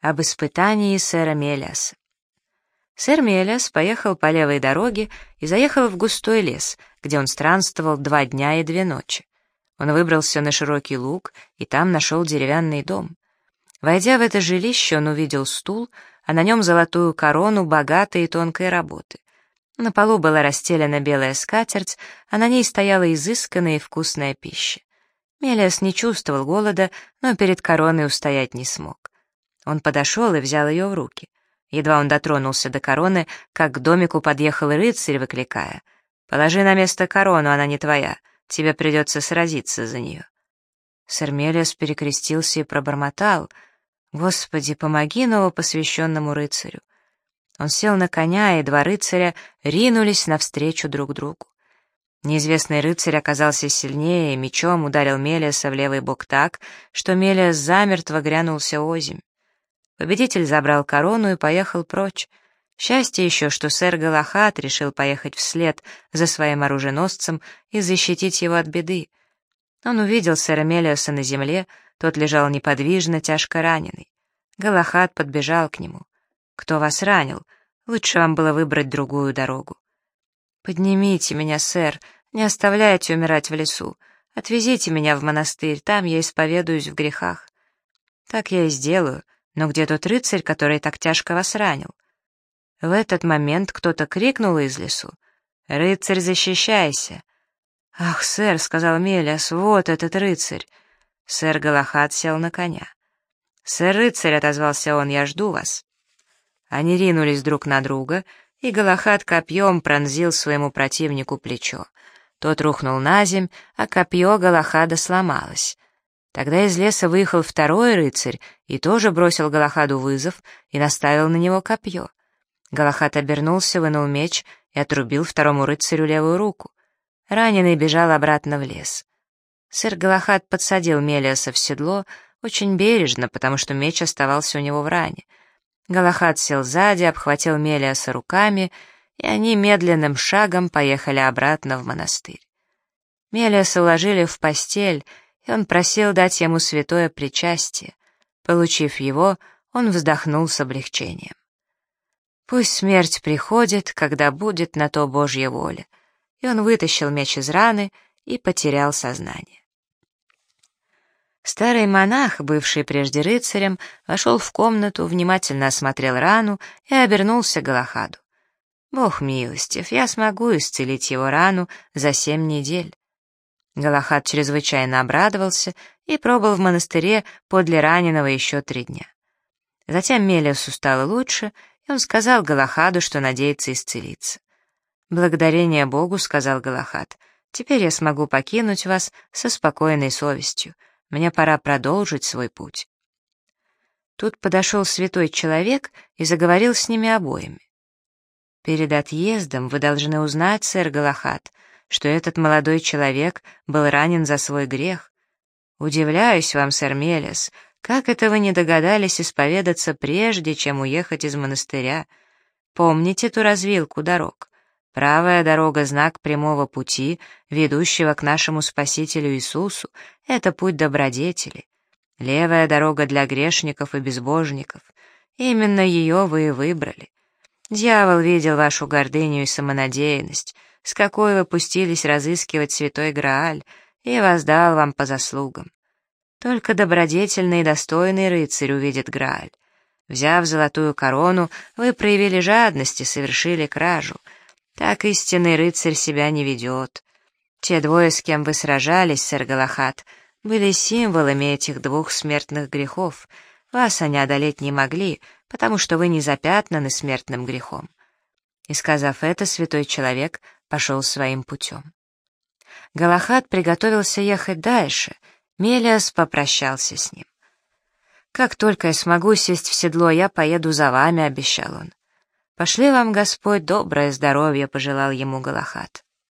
Об испытании сэра Мелиаса. Сэр Мелиас поехал по левой дороге и заехал в густой лес, где он странствовал два дня и две ночи. Он выбрался на широкий луг и там нашел деревянный дом. Войдя в это жилище, он увидел стул, а на нем золотую корону богатой и тонкой работы. На полу была расстелена белая скатерть, а на ней стояла изысканная и вкусная пища. Мелиас не чувствовал голода, но перед короной устоять не смог. Он подошел и взял ее в руки. Едва он дотронулся до короны, как к домику подъехал рыцарь, выкликая. «Положи на место корону, она не твоя. Тебе придется сразиться за нее». Сэр Мелиас перекрестился и пробормотал. «Господи, помоги новопосвященному рыцарю». Он сел на коня, и два рыцаря ринулись навстречу друг другу. Неизвестный рыцарь оказался сильнее и мечом ударил Мелиаса в левый бок так, что Мелиас замертво грянулся озимь. Победитель забрал корону и поехал прочь. Счастье еще, что сэр Галахат решил поехать вслед за своим оруженосцем и защитить его от беды. Он увидел сэра Мелиоса на земле, тот лежал неподвижно, тяжко раненый. Галахат подбежал к нему. «Кто вас ранил? Лучше вам было выбрать другую дорогу». «Поднимите меня, сэр, не оставляйте умирать в лесу. Отвезите меня в монастырь, там я исповедуюсь в грехах». «Так я и сделаю», но где тот рыцарь, который так тяжко вас ранил? В этот момент кто-то крикнул из лесу. «Рыцарь, защищайся!» «Ах, сэр», — сказал Мелиас, — «вот этот рыцарь!» Сэр Галахад сел на коня. «Сэр рыцарь», — отозвался он, — «я жду вас». Они ринулись друг на друга, и Галахад копьем пронзил своему противнику плечо. Тот рухнул на земь, а копье Галахада сломалось. Тогда из леса выехал второй рыцарь и тоже бросил Галахаду вызов и наставил на него копье. Галахад обернулся, вынул меч и отрубил второму рыцарю левую руку. Раненый бежал обратно в лес. Сэр Галахад подсадил Мелиаса в седло очень бережно, потому что меч оставался у него в ране. Галахад сел сзади, обхватил Мелиаса руками, и они медленным шагом поехали обратно в монастырь. Мелиаса уложили в постель, и он просил дать ему святое причастие. Получив его, он вздохнул с облегчением. Пусть смерть приходит, когда будет на то Божья воля. И он вытащил меч из раны и потерял сознание. Старый монах, бывший прежде рыцарем, вошел в комнату, внимательно осмотрел рану и обернулся к Галахаду. «Бог милостив, я смогу исцелить его рану за семь недель. Галахад чрезвычайно обрадовался и пробыл в монастыре подле раненого еще три дня. Затем Мелиасу стало лучше, и он сказал Галахаду, что надеется исцелиться. «Благодарение Богу», — сказал Галахад, — «теперь я смогу покинуть вас со спокойной совестью. Мне пора продолжить свой путь». Тут подошел святой человек и заговорил с ними обоими. «Перед отъездом вы должны узнать, сэр Галахад, что этот молодой человек был ранен за свой грех. Удивляюсь вам, сэр Мелес, как это вы не догадались исповедаться прежде, чем уехать из монастыря? Помните ту развилку дорог? Правая дорога — знак прямого пути, ведущего к нашему Спасителю Иисусу, это путь добродетели. Левая дорога для грешников и безбожников. Именно ее вы и выбрали. Дьявол видел вашу гордыню и самонадеянность, с какой вы пустились разыскивать святой Грааль, и воздал вам по заслугам. Только добродетельный и достойный рыцарь увидит Грааль. Взяв золотую корону, вы проявили жадность и совершили кражу. Так истинный рыцарь себя не ведет. Те двое, с кем вы сражались, сэр Галахат, были символами этих двух смертных грехов. Вас они одолеть не могли, потому что вы не запятнаны смертным грехом. И сказав это, святой человек пошел своим путем. Галахад приготовился ехать дальше, Мелиас попрощался с ним. «Как только я смогу сесть в седло, я поеду за вами», — обещал он. «Пошли вам, Господь, доброе здоровье», — пожелал ему Галахад.